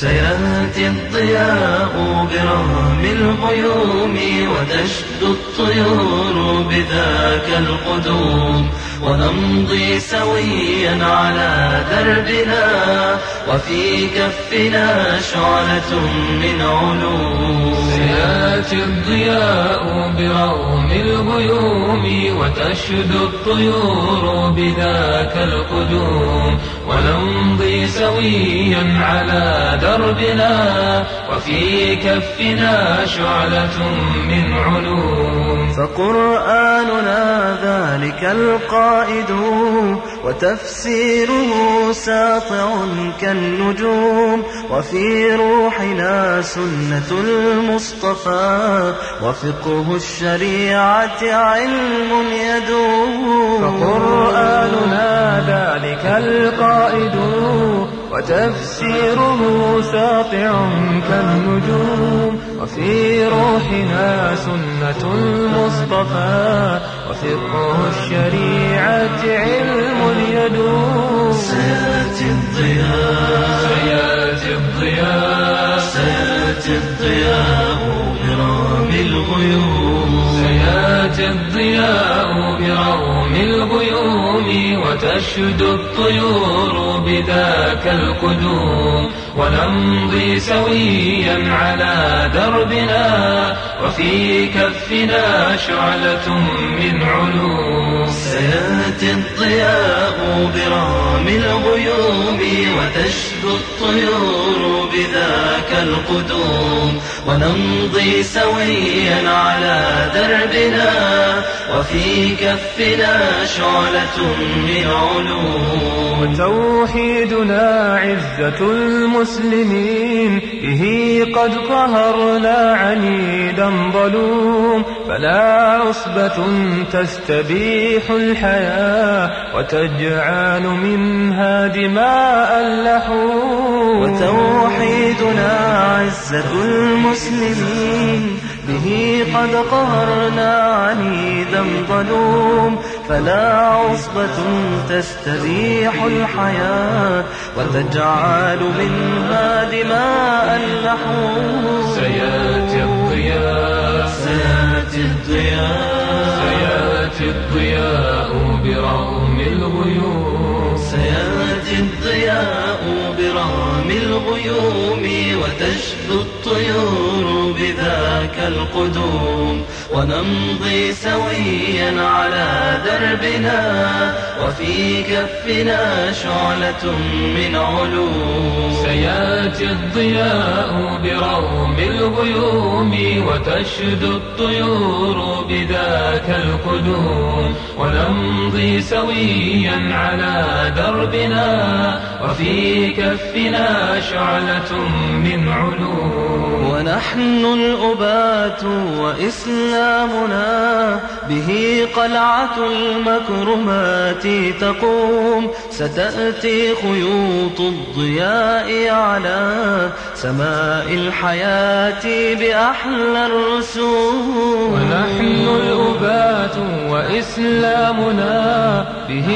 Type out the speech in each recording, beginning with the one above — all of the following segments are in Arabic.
سيأتي الضياء برغم الغيوم وتشدو الطيور بذاك القدوم ونمضي سويا على دربنا وفي كفنا شعلة من علوم. سيأتي الضياء برغم الغيوم وتشدو الطيور بذاك القدوم ونمضي سويا على دربنا وفي كفنا شعلة من علوم. فقرآننا ذلك القائد وتفسيره ساطع كالنجوم وفي روحنا سنة المصطفى وفقه الشريعة علم يدوم. فقرآننا ذلك القائد وتفسيره ساطع كالنجوم. وفي روحنا سنة المصطفى وفقه الشريعة علم يدوم. سيأتي الضياء. سيأتي الضياء. سيأتي الضياء برغم الغيوم. سيأتي الضياء برغم الغيوم. وتشدو الطيور بذاك القدوم ونمضي سويا على دربنا وفي كفنا شعلة من علوم. سيأتي الضياء برغم الغيوم وتشدو الطيور بذاك القدوم ونمضي سويا على دربنا وفي كفنا شعلة من علوم. وتوحيدنا عزة المسلمين به قد قهرنا عنيدا ظلوم. فلا عصبة تستبيح الحياة وتجعل منها دماء اللحوم وتوحيدنا عزة المسلمين. به قد قهرنا عنيدا ظلوم فلا عصبة تستبيح الحياة. وتجعل منها دماء اللحوم الغيوم وتشدو الطيور بذاك القدوم ونمضي سويا على دربنا وفي كفنا شعلة من علوم سيأتي الضياء برغم الغيوم وتشدو الطيور بذاك القدوم. ونمضي سويا على دربنا وفي كفنا شعلة من علوم ونحن الأبات وإسلامنا به قلعة المكرمات تقوم ستأتي خيوط الضياء على سماء الحياة بأحلى الرسوم. ونحن الأبات وإسلامنا به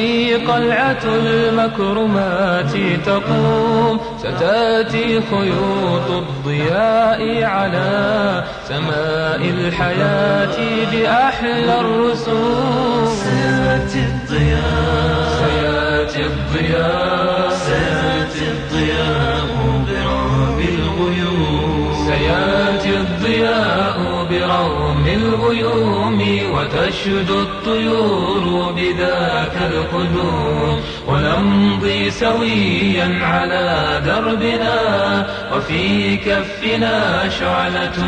قلعة المكرمات تقوم. ستأتي خيوط الضياء على سماء الحياة بأحلى الرسوم. سيأتي الضياء سيأتي الضياء سيأتي الضياء برغم الغيوم سيأتي الضياء برغم الغيوم. وتشدو الطيور بذاك القدوم ونمضي سويا على دربنا وفي كفنا شعلة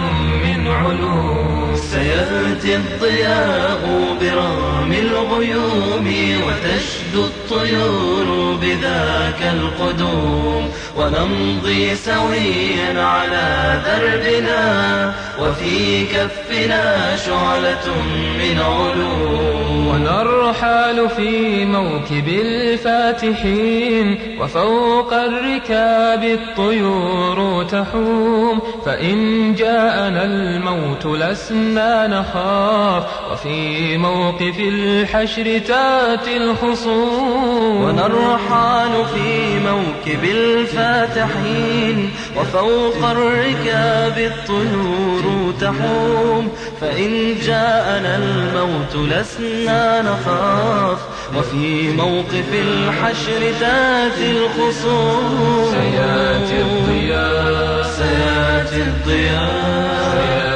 من علوم. سيأتي الضياء برغم الغيوم وتشدو الطيور بذاك القدوم. ونمضي سويا على دربنا وفي كفنا شعلة من علوم. ونرحل في موكب الفاتحين وفوق الركاب الطيور تحوم فإن جاءنا الموت لسنا نخاف وفي موقف الحشر تاتي الخصوم ونرحل في موكب الفاتحين وفوق الركاب الطيور تحوم فإن جاءنا الموت لسنا نخاف وفي موقف الحشر تاتي الخصوم. سيأتي الضياء. سيأتي الضياء. سيأتي الضياء سياتي الضياء